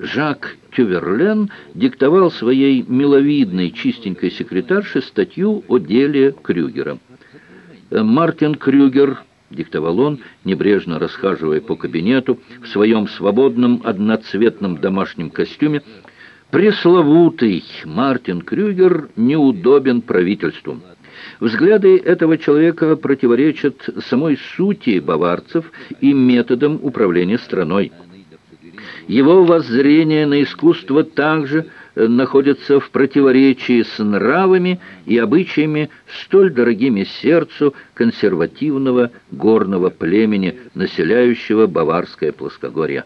Жак Тюверлен диктовал своей миловидной чистенькой секретарше статью о деле Крюгера. Мартин Крюгер, диктовал он, небрежно расхаживая по кабинету, в своем свободном одноцветном домашнем костюме, пресловутый Мартин Крюгер неудобен правительству. Взгляды этого человека противоречат самой сути баварцев и методам управления страной. Его воззрение на искусство также э, находится в противоречии с нравами и обычаями, столь дорогими сердцу консервативного горного племени, населяющего Баварское плоскогорье.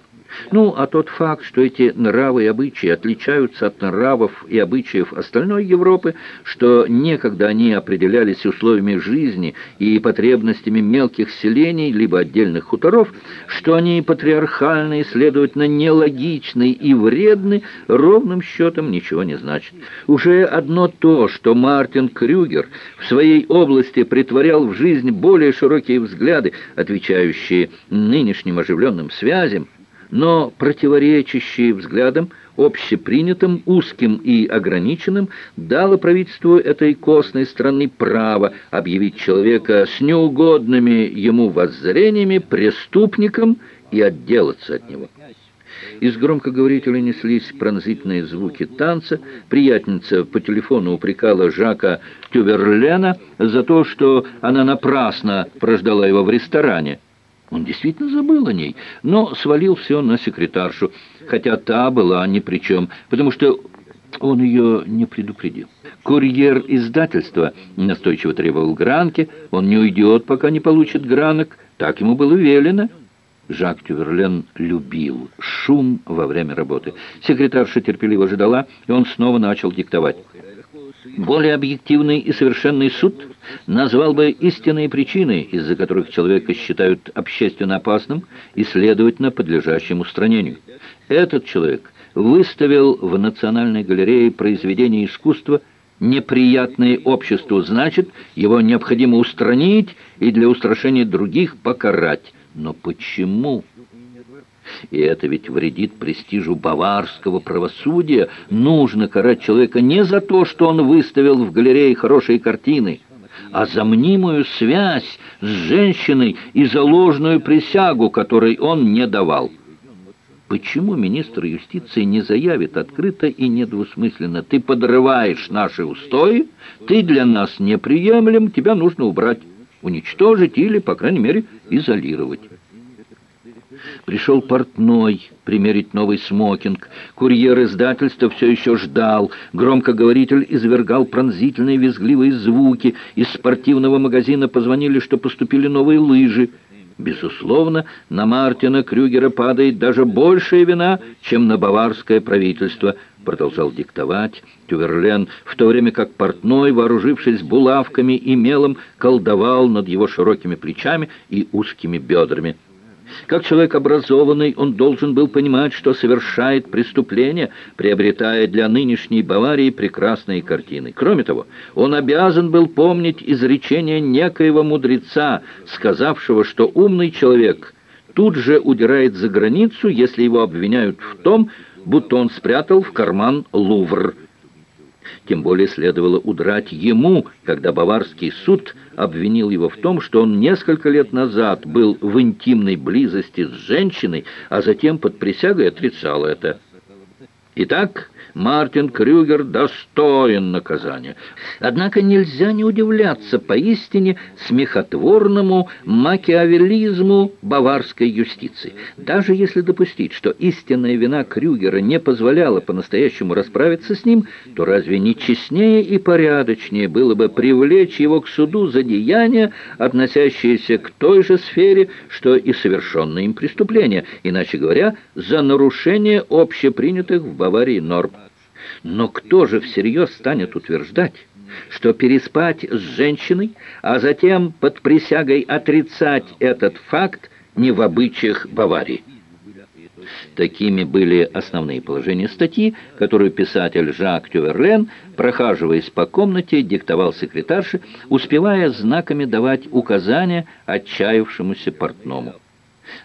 Ну, а тот факт, что эти нравы и обычаи отличаются от нравов и обычаев остальной Европы, что некогда они определялись условиями жизни и потребностями мелких селений либо отдельных хуторов, что они патриархальны и, следовательно, нелогичны и вредны, ровным счетом ничего не значит. Уже одно то, что Мартин Крюгер в своей области притворял в жизнь более широкие взгляды, отвечающие нынешним оживленным связям, но противоречащие взглядам, общепринятым, узким и ограниченным, дало правительству этой костной страны право объявить человека с неугодными ему воззрениями преступником и отделаться от него. Из громкоговорителя неслись пронзительные звуки танца. Приятница по телефону упрекала Жака Тюверлена за то, что она напрасно прождала его в ресторане. Он действительно забыл о ней, но свалил все на секретаршу, хотя та была ни при чем, потому что он ее не предупредил. Курьер издательства настойчиво требовал гранки, он не уйдет, пока не получит гранок, так ему было велено. Жак Тюверлен любил шум во время работы. Секретарша терпеливо ждала, и он снова начал диктовать. Более объективный и совершенный суд назвал бы истинные причины, из-за которых человека считают общественно опасным и, следовательно, подлежащим устранению. Этот человек выставил в Национальной галерее произведения искусства неприятные обществу, значит, его необходимо устранить и для устрашения других покарать. Но почему? И это ведь вредит престижу баварского правосудия. Нужно карать человека не за то, что он выставил в галерее хорошие картины, а за мнимую связь с женщиной и за ложную присягу, которой он не давал. Почему министр юстиции не заявит открыто и недвусмысленно, «Ты подрываешь наши устои, ты для нас неприемлем, тебя нужно убрать, уничтожить или, по крайней мере, изолировать». Пришел портной примерить новый смокинг. Курьер издательства все еще ждал. Громкоговоритель извергал пронзительные визгливые звуки. Из спортивного магазина позвонили, что поступили новые лыжи. Безусловно, на Мартина Крюгера падает даже большая вина, чем на баварское правительство, продолжал диктовать Тюверлен, в то время как портной, вооружившись булавками и мелом, колдовал над его широкими плечами и узкими бедрами. Как человек образованный, он должен был понимать, что совершает преступление, приобретая для нынешней Баварии прекрасные картины. Кроме того, он обязан был помнить изречение некоего мудреца, сказавшего, что умный человек тут же удирает за границу, если его обвиняют в том, будто он спрятал в карман лувр – тем более следовало удрать ему, когда Баварский суд обвинил его в том, что он несколько лет назад был в интимной близости с женщиной, а затем под присягой отрицал это. Итак, Мартин Крюгер достоин наказания. Однако нельзя не удивляться поистине смехотворному макиавелизму баварской юстиции. Даже если допустить, что истинная вина Крюгера не позволяла по-настоящему расправиться с ним, то разве не честнее и порядочнее было бы привлечь его к суду за деяния, относящиеся к той же сфере, что и совершенные им преступления, иначе говоря, за нарушение общепринятых в Баварии норм. Но кто же всерьез станет утверждать, что переспать с женщиной, а затем под присягой отрицать этот факт не в обычаях Баварии? Такими были основные положения статьи, которую писатель Жак Тюверлен, прохаживаясь по комнате, диктовал секретарше, успевая знаками давать указания отчаявшемуся портному.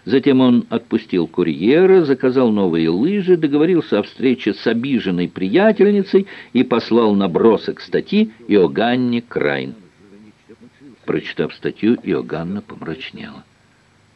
Затем он отпустил курьера, заказал новые лыжи, договорился о встрече с обиженной приятельницей и послал набросок статьи Иоганне Крайн. Прочитав статью, Иоганна помрачнела.